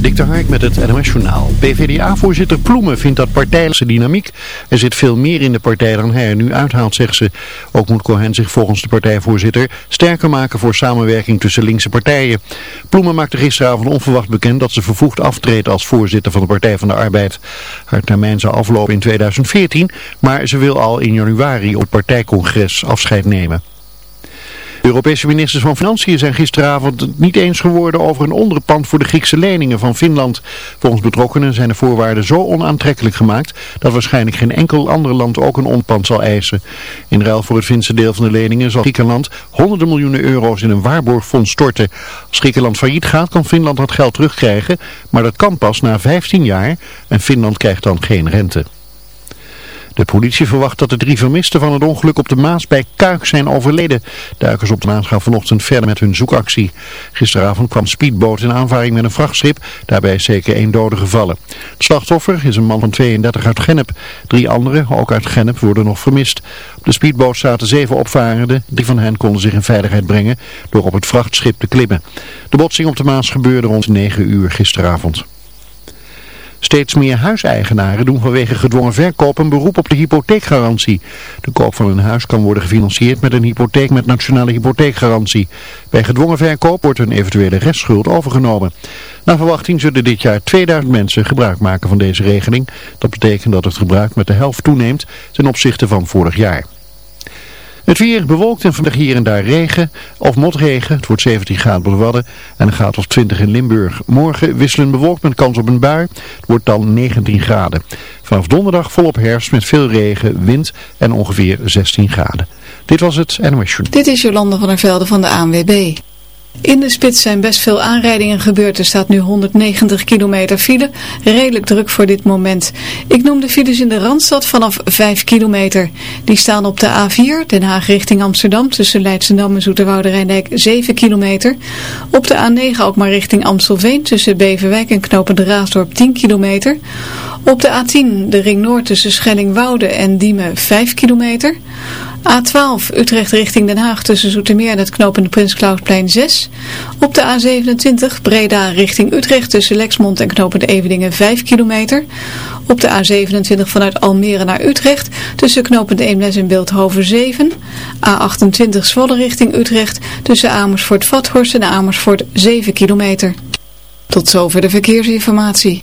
Dik Hark met het NMS Journaal. PvdA-voorzitter Ploemen vindt dat partijlijke dynamiek. Er zit veel meer in de partij dan hij er nu uithaalt, zegt ze. Ook moet Cohen zich volgens de partijvoorzitter sterker maken voor samenwerking tussen linkse partijen. Ploemen maakte gisteravond onverwacht bekend dat ze vervoegd aftreedt als voorzitter van de Partij van de Arbeid. Haar termijn zou aflopen in 2014, maar ze wil al in januari op partijcongres afscheid nemen. Europese ministers van Financiën zijn gisteravond niet eens geworden over een onderpand voor de Griekse leningen van Finland. Volgens betrokkenen zijn de voorwaarden zo onaantrekkelijk gemaakt dat waarschijnlijk geen enkel ander land ook een onderpand zal eisen. In ruil voor het Finse deel van de leningen zal Griekenland honderden miljoenen euro's in een waarborgfonds storten. Als Griekenland failliet gaat kan Finland dat geld terugkrijgen, maar dat kan pas na 15 jaar en Finland krijgt dan geen rente. De politie verwacht dat de drie vermisten van het ongeluk op de Maas bij Kuik zijn overleden. Duikers op de Maas gaan vanochtend verder met hun zoekactie. Gisteravond kwam speedboot in aanvaring met een vrachtschip. Daarbij is zeker één dode gevallen. Het slachtoffer is een man van 32 uit Gennep. Drie anderen, ook uit Gennep, worden nog vermist. Op de speedboot zaten zeven opvarenden. Drie van hen konden zich in veiligheid brengen door op het vrachtschip te klimmen. De botsing op de Maas gebeurde rond 9 uur gisteravond. Steeds meer huiseigenaren doen vanwege gedwongen verkoop een beroep op de hypotheekgarantie. De koop van een huis kan worden gefinancierd met een hypotheek met nationale hypotheekgarantie. Bij gedwongen verkoop wordt een eventuele restschuld overgenomen. Naar verwachting zullen dit jaar 2000 mensen gebruik maken van deze regeling. Dat betekent dat het gebruik met de helft toeneemt ten opzichte van vorig jaar. Het weer bewolkt en vandaag hier en daar regen of motregen. Het wordt 17 graden op de en een graad of 20 in Limburg. Morgen wisselen bewolkt met kans op een bui. Het wordt dan 19 graden. Vanaf donderdag volop herfst met veel regen, wind en ongeveer 16 graden. Dit was het NOS Dit is Jolande van der Velde van de ANWB. In de spits zijn best veel aanrijdingen gebeurd. Er staat nu 190 kilometer file. Redelijk druk voor dit moment. Ik noem de files in de Randstad vanaf 5 kilometer. Die staan op de A4, Den Haag richting Amsterdam, tussen Leidschendam en Zoeterwoude Rijndijk 7 kilometer. Op de A9 ook maar richting Amstelveen, tussen Beverwijk en Knopen de Raasdorp 10 kilometer. Op de A10, de Ring Noord tussen Schellingwoude en Diemen 5 kilometer. A12 Utrecht richting Den Haag tussen Zoetermeer en het knopende Prins Klausplein 6. Op de A27 Breda richting Utrecht tussen Lexmond en knopende Evedingen 5 kilometer. Op de A27 vanuit Almere naar Utrecht tussen knopende Eemnes en Beeldhoven 7. A28 Zwolle richting Utrecht tussen Amersfoort-Vathorst en Amersfoort 7 kilometer. Tot zover de verkeersinformatie.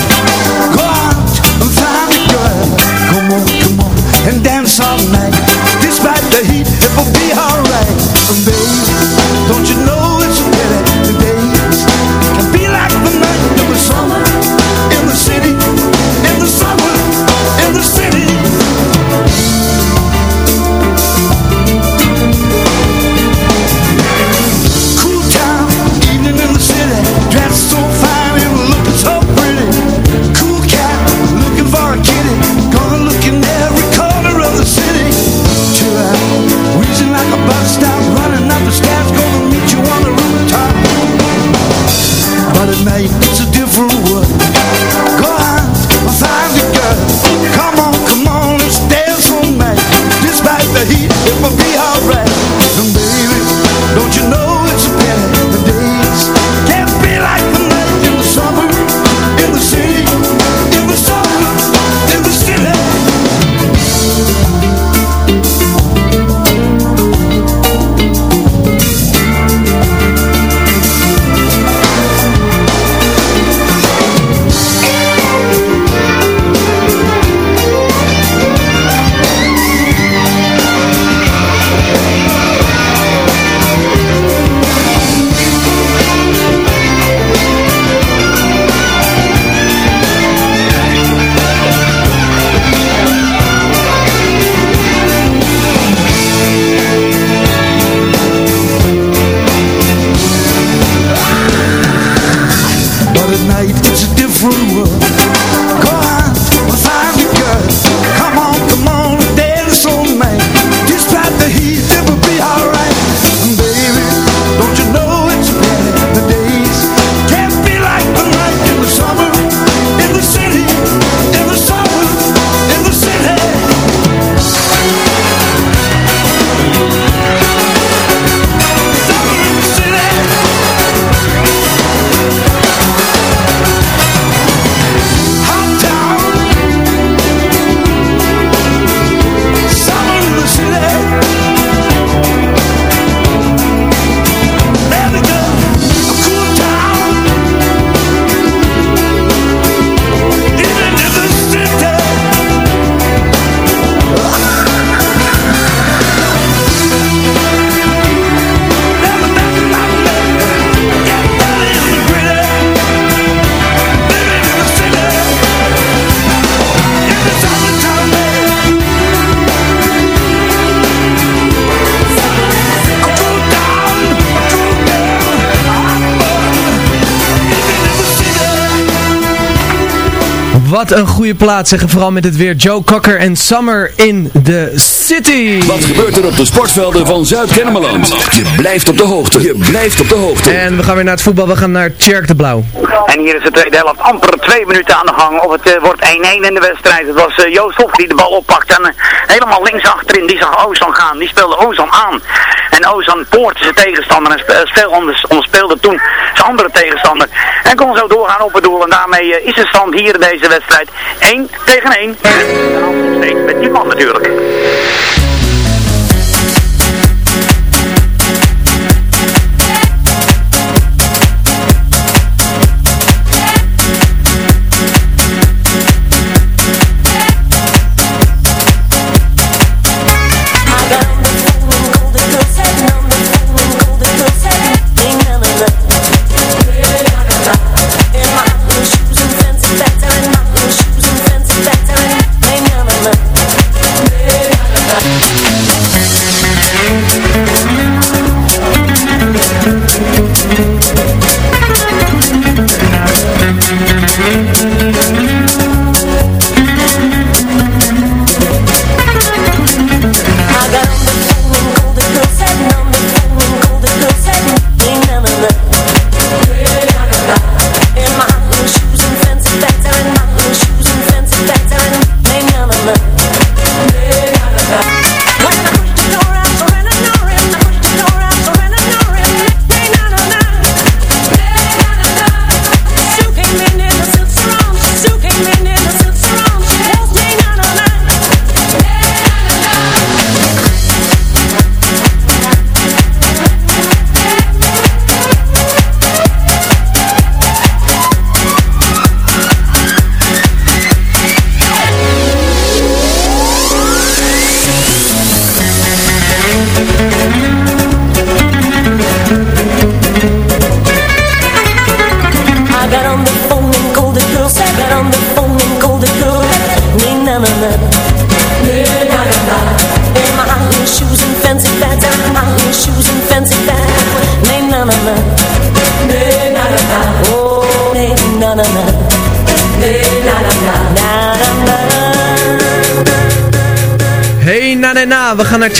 Wat een goede plaats zeggen, vooral met het weer. Joe Cocker en Summer in the City. Wat gebeurt er op de sportvelden van Zuid-Kennemerland? Je blijft op de hoogte. Je blijft op de hoogte. En we gaan weer naar het voetbal. We gaan naar Tjerk de Blauw. En hier is de tweede helft amper twee minuten aan de gang. Of het uh, wordt 1-1 in de wedstrijd. Het was uh, Joost Hof die de bal oppakt. En uh, helemaal links achterin. Die zag Ozan gaan. Die speelde Ozan aan. En Ozan poortte zijn tegenstander. En speel, onderspeelde toen zijn andere tegenstander. En kon zo doorgaan op het doel. En daarmee is de stand hier in deze wedstrijd 1 tegen 1. En steeds met die man natuurlijk.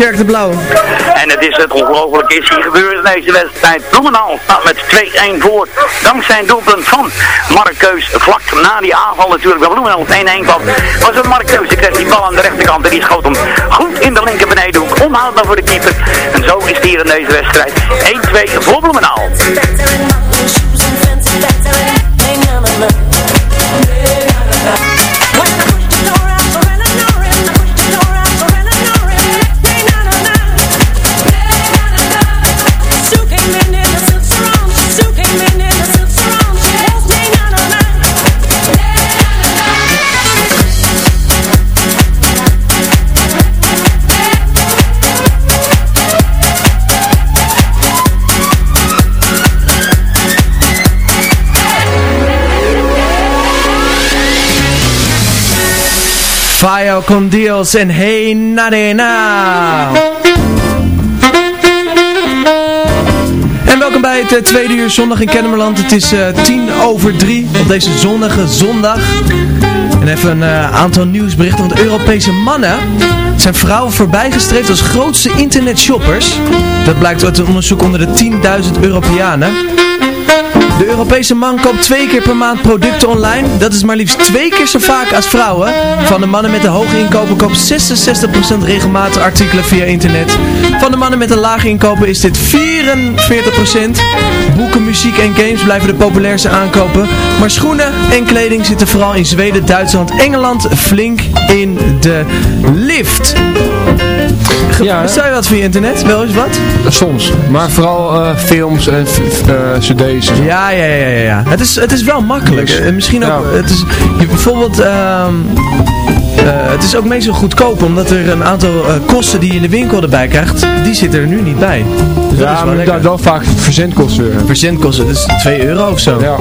De Blauw. En het is het ongelooflijke is hier gebeurd in deze wedstrijd. Bloemendaal staat met 2-1 voor. Dankzij een doelpunt van Markeus. Vlak na die aanval natuurlijk. Bij Bloemendaal op 1-1 kwam. Was het Markeus. Die kreeg die bal aan de rechterkant. En die schoot hem goed in de linker benedenhoek. Onhoudbaar voor de keeper. En zo is het hier in deze wedstrijd. 1-2 voor Bloemendaal. Fire con Dios en Hey Nadena. En welkom bij het tweede uur zondag in Kennemerland. Het is eh, tien over drie op deze zonnige zondag. En even een eh, aantal nieuwsberichten. Want Europese mannen zijn vrouwen voorbijgestreefd als grootste internetshoppers. Dat blijkt uit een onderzoek onder de 10.000 Europeanen. De Europese man koopt twee keer per maand producten online. Dat is maar liefst twee keer zo vaak als vrouwen. Van de mannen met een hoge inkomen koopt 66% regelmatig artikelen via internet. Van de mannen met een laag inkomen is dit 44%. Boeken, muziek en games blijven de populairste aankopen. Maar schoenen en kleding zitten vooral in Zweden, Duitsland, Engeland flink in de lift. Ge Ja? Bestel je wat via internet? Wel eens wat? Soms, maar vooral eh, films en eh, cd's. Ja, ja, ja, ja, ja. Het is, het is wel makkelijk. Dus, Eh, misschien ook, ja. het is, je, bijvoorbeeld, ehm, eh, het is ook meestal goedkoop, omdat er een aantal eh, kosten die je in de winkel erbij krijgt, die zitten er nu niet bij. Dus dat is Ja, wel maar vaak verzendkosten weer. Verzendkosten, dus 2 euro of zo. Ja.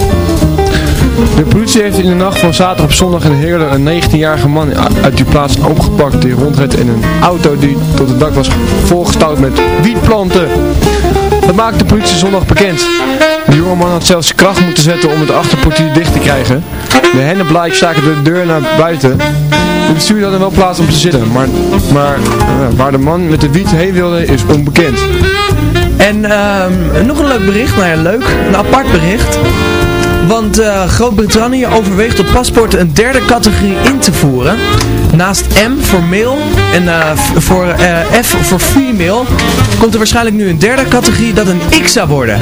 De politie heeft in de nacht van zaterdag op zondag in Heerlen een 19-jarige man uit die plaats opgepakt die rondreed in een auto die tot het dak was volgestouwd met wietplanten. Dat maakte de politie zondag bekend. De jongeman had zelfs kracht moeten zetten om het achterportier dicht te krijgen. De hennenblaadjes staken de deur naar buiten. De bestuurder had er wel plaats om te zitten, maar, maar eh, waar de man met de wiet heen wilde is onbekend. En ehm, nog een leuk bericht, nou ja leuk, een apart bericht. Want eh, Groot-Brittannië overweegt op paspoorten een derde categorie in te voeren. Naast M voor male en eh, voor eh, F voor female komt er waarschijnlijk nu een derde categorie dat een X zou worden.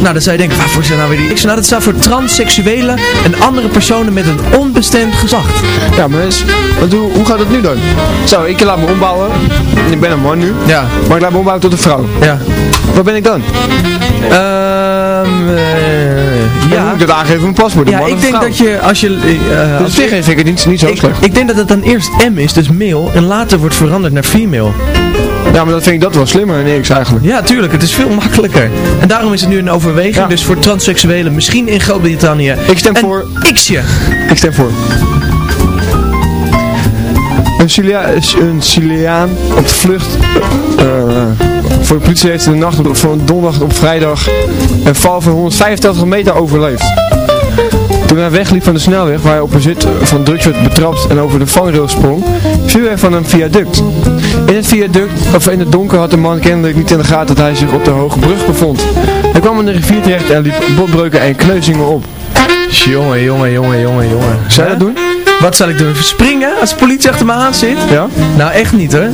Nou, dan zou je denken, waarvoor dat nou weer die X? Nou, dat staat voor transseksuelen en andere personen met een onbestemd geslacht. Ja, maar eens, want hoe, hoe gaat het nu dan? Zo, ik laat me ombouwen. En ik ben een man nu. Ja. Maar ik laat me ombouwen tot een vrouw. Ja. Wat ben ik dan? Ehm, eh, Ja. ja. moet ik dat aangeven op mijn paspoort? Ja, ik denk dat je als je... eh, Dus als vind ik het niet, niet zo ik, slecht. ik denk dat het dan eerst M is, dus male, en later wordt veranderd naar female. Ja, maar dat vind ik dat wel slimmer dan X eigenlijk. Ja, tuurlijk, het is veel makkelijker. En daarom is het nu een overweging, Ja. dus voor transseksuelen, misschien in Groot-Brittannië. Ik stem voor- X'je. Ik stem voor. Een, Chilia een Chileaan op de vlucht eh, voor de politie heeft in de nacht op, van donderdag op vrijdag een val van 185 meter overleefd. Toen hij wegliep van de snelweg waar hij op bezit van drugs werd betrapt en over de vangrail sprong, viel hij van een viaduct. In het viaduct, of in het donker had de man kennelijk niet in de gaten dat hij zich op de hoge brug bevond. Hij kwam in de rivier terecht en liep botbreuken en kneuzingen op. Jongen, jongen, jongen, jongen, jongen. Zou je dat doen? Wat zal ik doen? Springen als de politie achter me aan zit? Ja? Nou, echt niet hoor.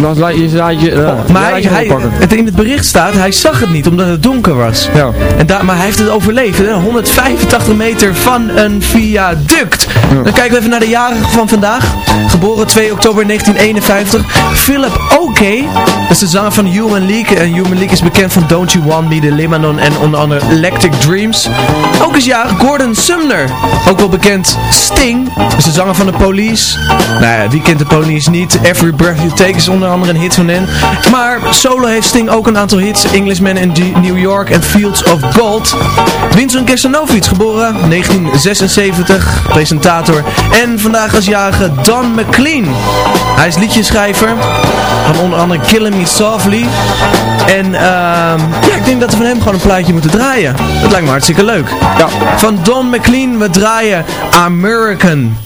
Laat, laat je, laat je, uh, maar hij, hij, het, in het bericht staat, hij zag het niet omdat het donker was. Ja. En daar, maar hij heeft het overleefd. Hè? 185 meter van een viaduct. Dan kijken we even naar de jarige van vandaag. Geboren 2 oktober 1951. Philip Oke. Dat is de zanger van Human League. En Human League is bekend van Don't You Want Me, The Limanon en onder andere Electric Dreams. Ook is jarig Gordon Sumner. Ook wel bekend Sting. Is de zanger van de Police. Nou ja, wie kent de Police niet? Every Breath You Take is onder andere een hit van hen. Maar solo heeft Sting ook een aantal hits. Englishman in New York en Fields of Gold. Vincent Kersanovic, geboren 1976, presentator. En vandaag als jarige Don McLean. Hij is liedjeschrijver van onder andere Killing Me Softly. En ehm ja, ik denk dat we van hem gewoon een plaatje moeten draaien. Dat lijkt me hartstikke leuk. Ja. Van Don McLean, we draaien American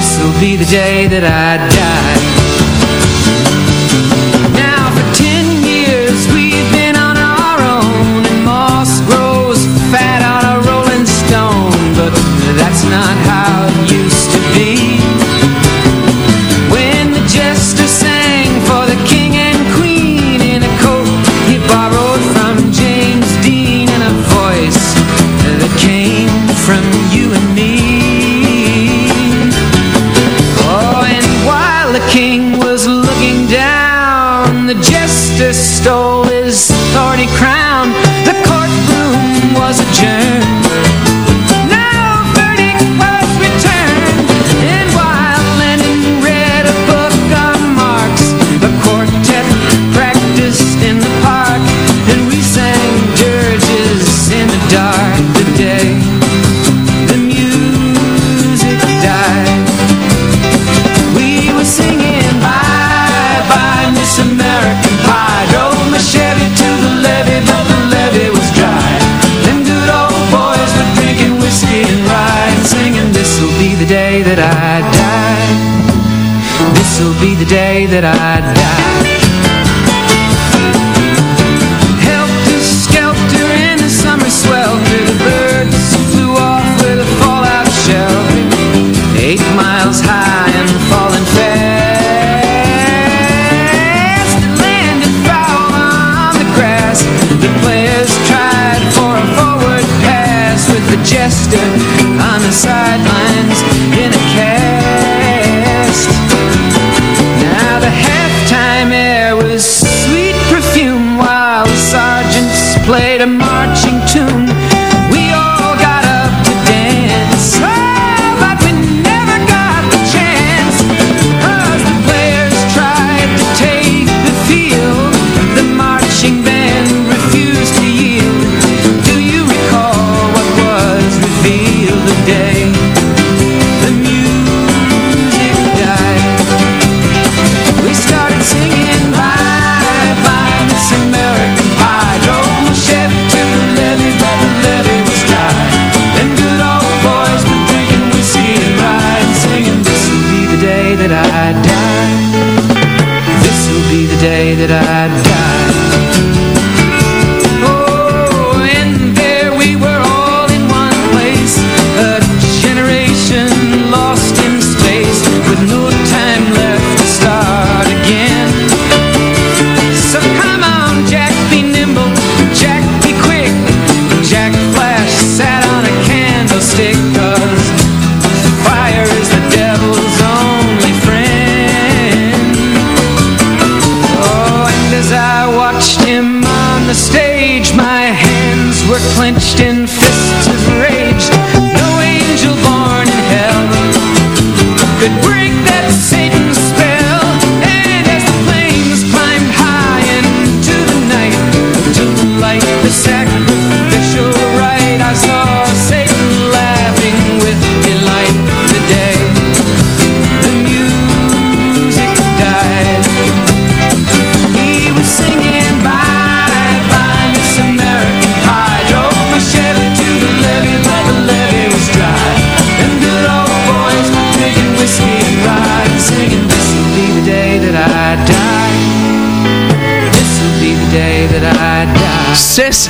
This'll be the day that I die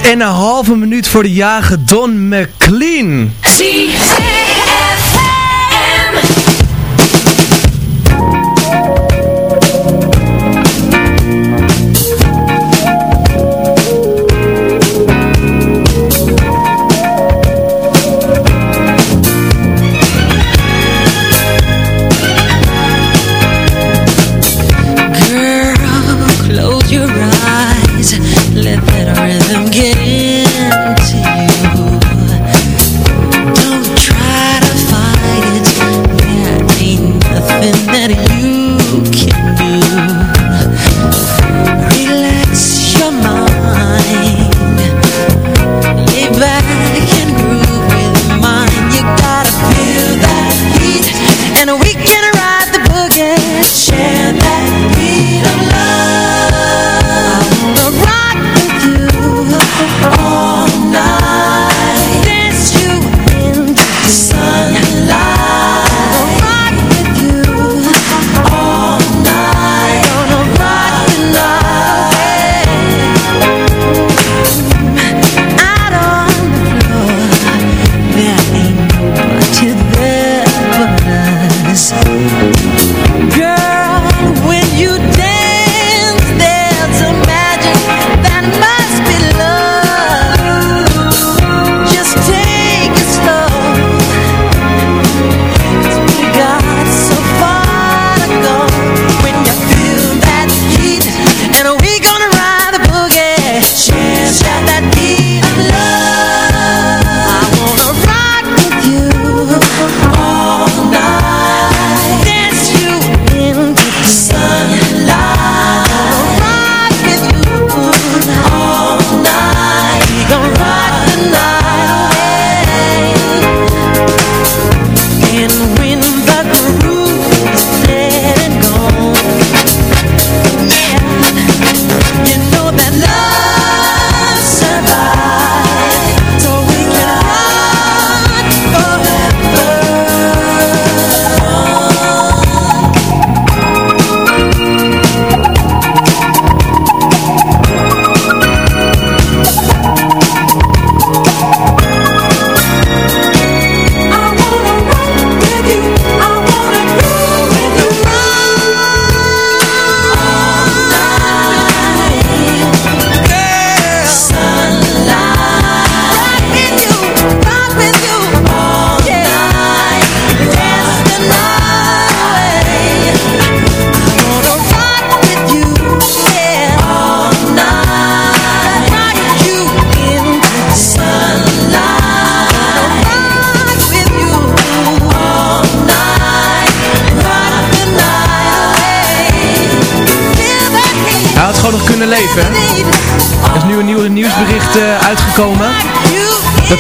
en een halve minuut voor de jager Don McLean.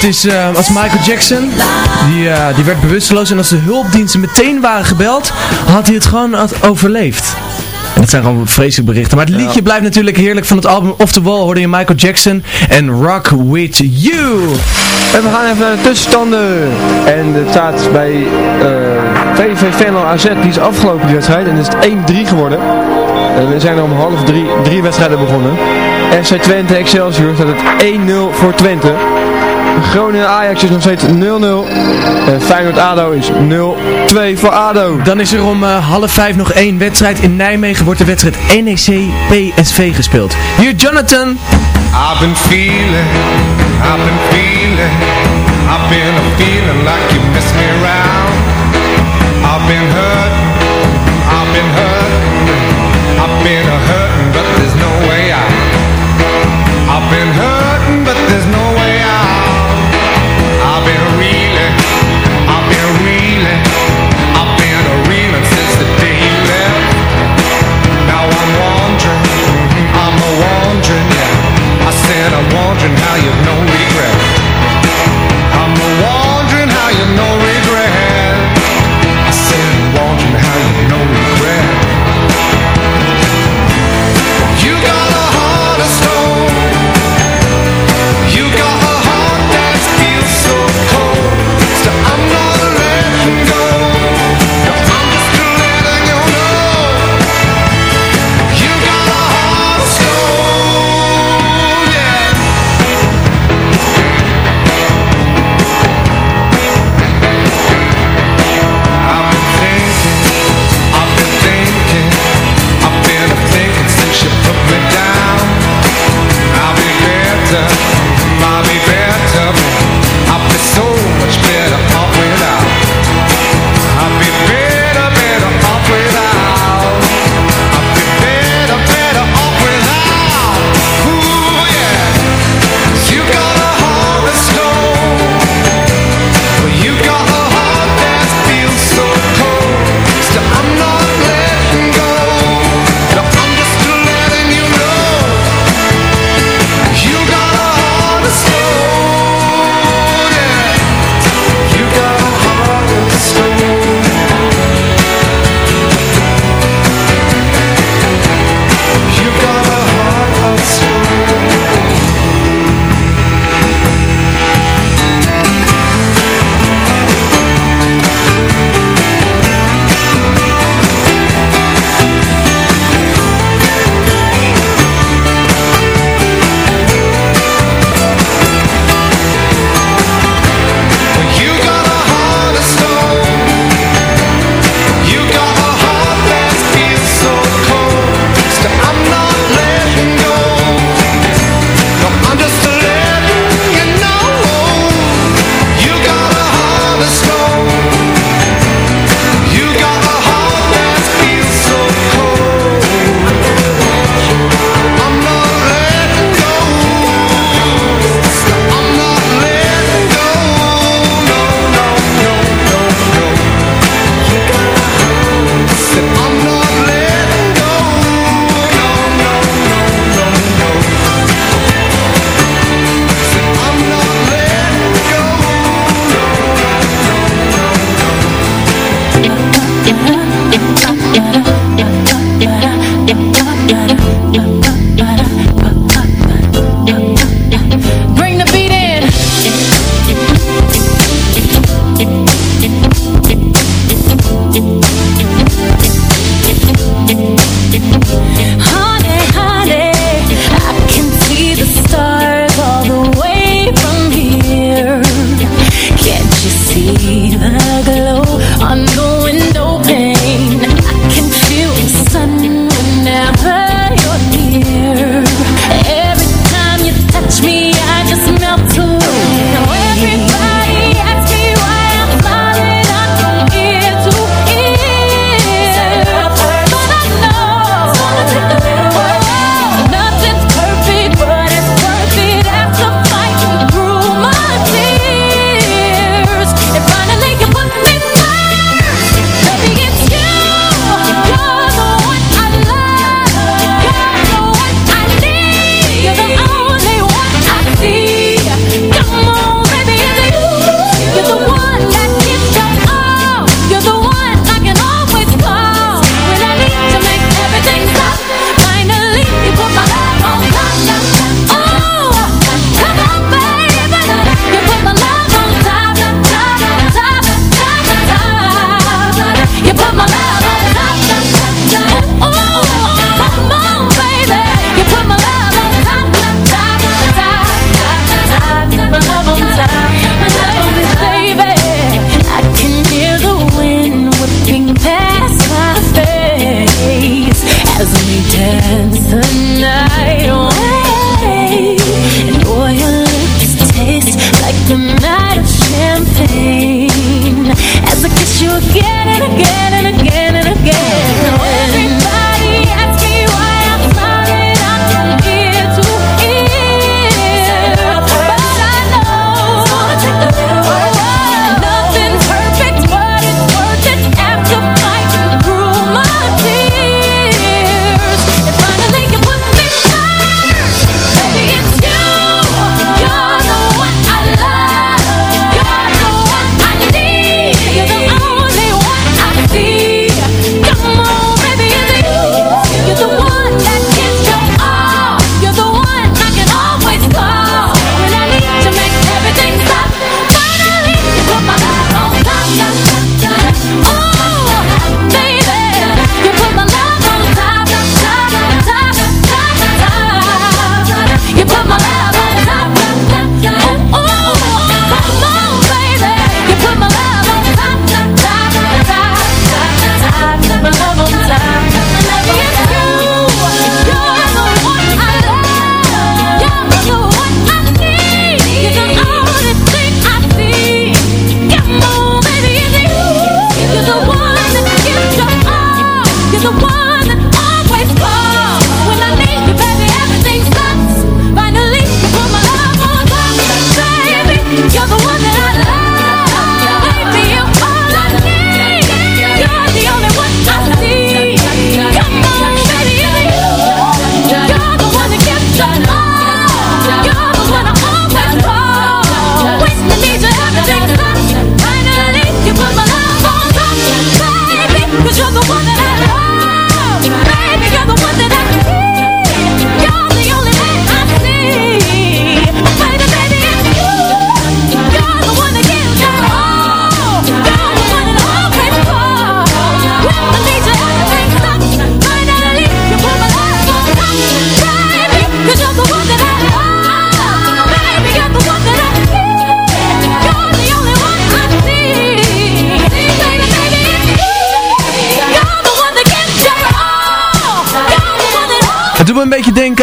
Dat is eh, als Michael Jackson, die, eh, die werd bewusteloos en als de hulpdiensten meteen waren gebeld, had hij het gewoon overleefd. En dat zijn gewoon vreselijke berichten. Maar het liedje blijft natuurlijk heerlijk van het album Off the Wall. Hoorde je Michael Jackson en Rock With You. En we gaan even naar de tussenstanden. En het staat bij uh, VV Venlo AZ, die is afgelopen die wedstrijd. En is het 1-3 geworden. En we zijn er om half drie, drie wedstrijden begonnen. FC Twente Excelsior staat het 1-0 voor Twente. Groningen Ajax is nog steeds 0-0. En Feyenoord ADO is 0-2 voor ADO. Dan is er om uh, half vijf nog één wedstrijd. In Nijmegen wordt de wedstrijd NEC PSV gespeeld. Hier Jonathan. I've been feeling, I've been feeling, I've been feeling like you miss me around.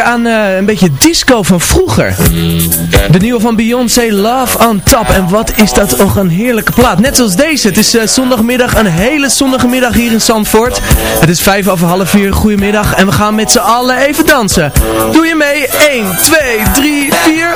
aan eh, een beetje disco van vroeger. De nieuwe van Beyoncé, Love on Top. En wat is dat toch een heerlijke plaat. Net zoals deze. Het is eh, zondagmiddag, een hele zondagmiddag hier in Zandvoort. Het is vijf over half vier. Goedemiddag. En we gaan met z'n allen even dansen. Doe je mee? 1, 2, 3, 4.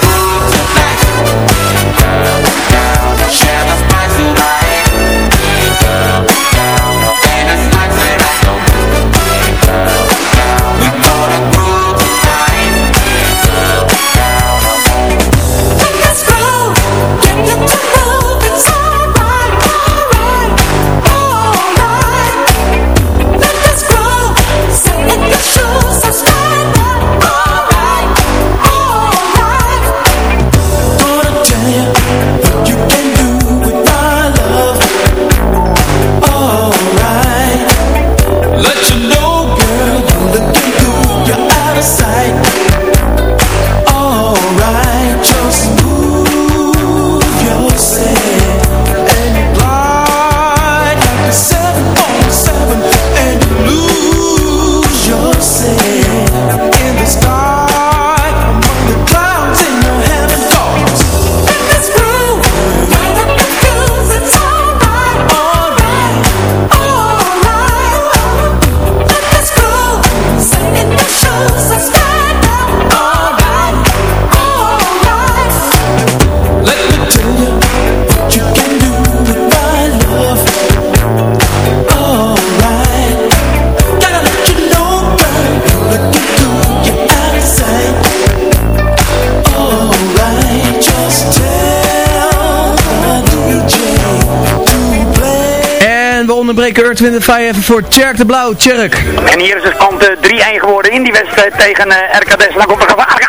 Earth, Wind and Fire even voor Tjerk de Blauw. Tjerk. En hier is het kant eh, 3-1 geworden in die wedstrijd tegen eh, RKDS. Dan op de gevaarlijk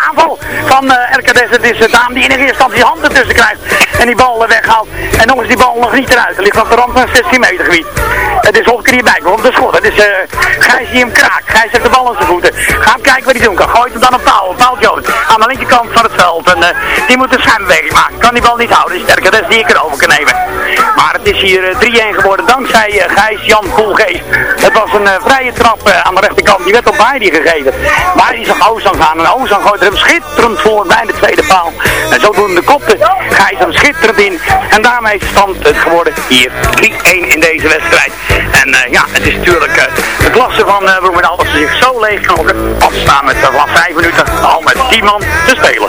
van RKDS. Het is de dame die in eerste instantie handen tussen krijgt en die bal weghaalt. En nog is die bal nog niet eruit. Hij ligt op de rand van 16 meter gebied. Het is Hofker hierbij komt de schot. Het is uh, Gijs die hem kraakt. Gijs heeft de bal aan zijn voeten. Ga hem kijken wat hij doen kan. Gooit hem dan op touw. Paul Jones aan de linkerkant van het veld. En die moet een schijnbeweging maken. Kan die bal niet houden. Is sterker. Dat is die ik erover kan nemen. Maar het is hier uh, 3-1 geworden dankzij Gijs Jan Koolgeest. Het was een vrije trap aan de rechterkant. Die werd op Heidi gegeven. Die zag Ozan gaan. En Ozan gooit er hem schitterend voor bij de tweede paal. En zo doen de kopte Gijs hem schitterend in. En daarmee stand het geworden hier 3-1 in deze wedstrijd. En ja, het is natuurlijk de klasse van uh, Bloemendaal dat ze zich zo leeg knokken. Want ze staan met uh, 5 minuten al met 10 man te spelen.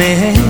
me.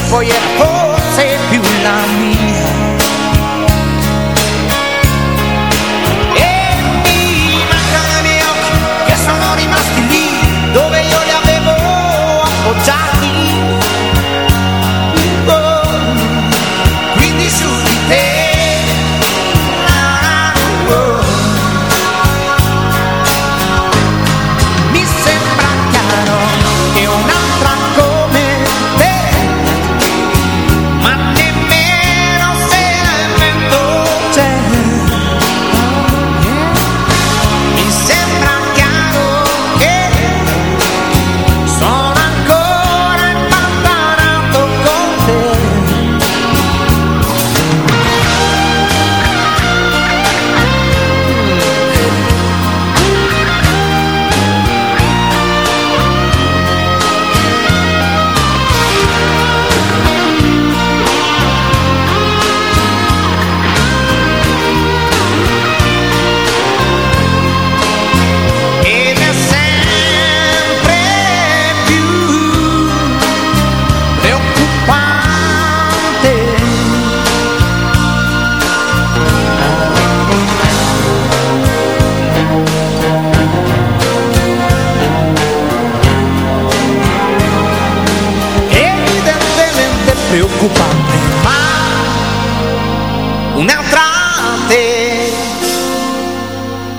voor je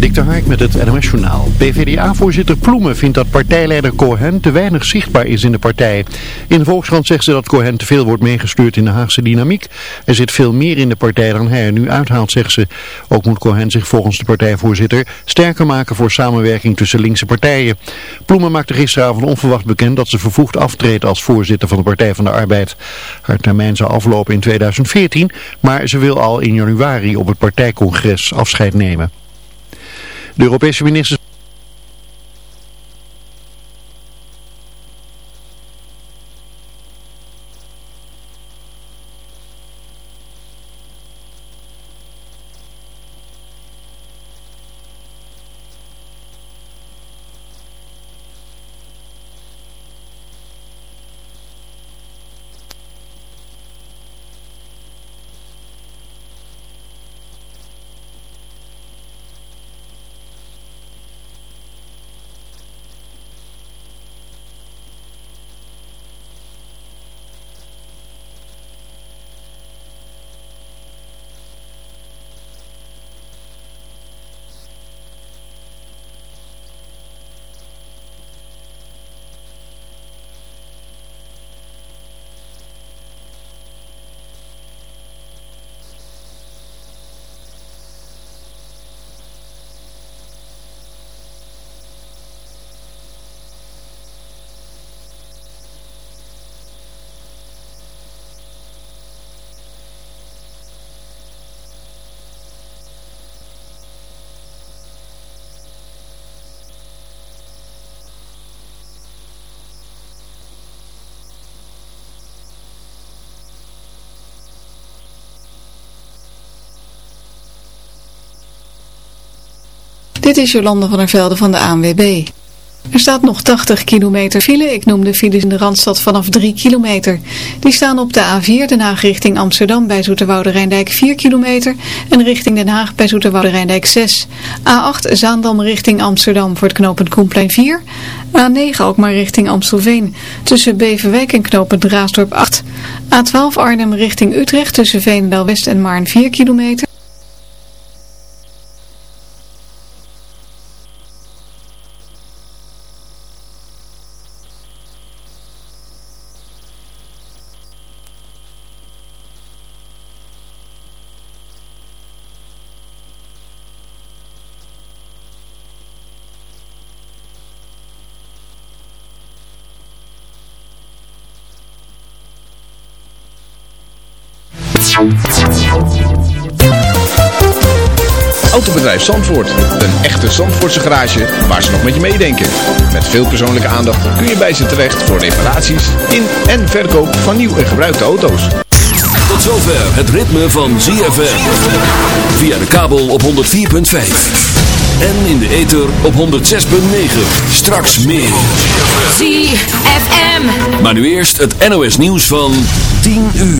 Dik Hark met het NOS Journaal. PvdA-voorzitter Ploemen vindt dat partijleider Cohen te weinig zichtbaar is in de partij. In de Volkskrant zegt ze dat Cohen te veel wordt meegestuurd in de Haagse dynamiek. Er zit veel meer in de partij dan hij er nu uithaalt, zegt ze. Ook moet Cohen zich volgens de partijvoorzitter sterker maken voor samenwerking tussen linkse partijen. Ploemen maakte gisteravond onverwacht bekend dat ze vervoegd aftreedt als voorzitter van de Partij van de Arbeid. Haar termijn zou aflopen in 2014, maar ze wil al in januari op het partijcongres afscheid nemen. De Europese ministers Dit is Jolande van der Velde van de ANWB. Er staat nog 80 kilometer file. Ik noem de files in de Randstad vanaf 3 kilometer. Die staan op de A4 Den Haag richting Amsterdam bij Zoeterwoude Rijndijk 4 kilometer. En richting Den Haag bij Zoeterwoude Rijndijk 6. A8 Zaandam richting Amsterdam voor het knooppunt Koenplein 4. A9 ook maar richting Amstelveen. Tussen Beverwijk en knooppunt Raasdorp 8. A12 Arnhem richting Utrecht tussen Veenendaal West en Maarn 4 kilometer. Autobedrijf Zandvoort. Een echte Zandvoortse garage waar ze nog met je meedenken. Met veel persoonlijke aandacht kun je bij ze terecht voor reparaties in en verkoop van nieuw en gebruikte auto's. Tot zover het ritme van ZFM. Via de kabel op 104.5. En in de ether op 106.9. Straks meer. ZFM. Maar nu eerst het NOS nieuws van 10 uur.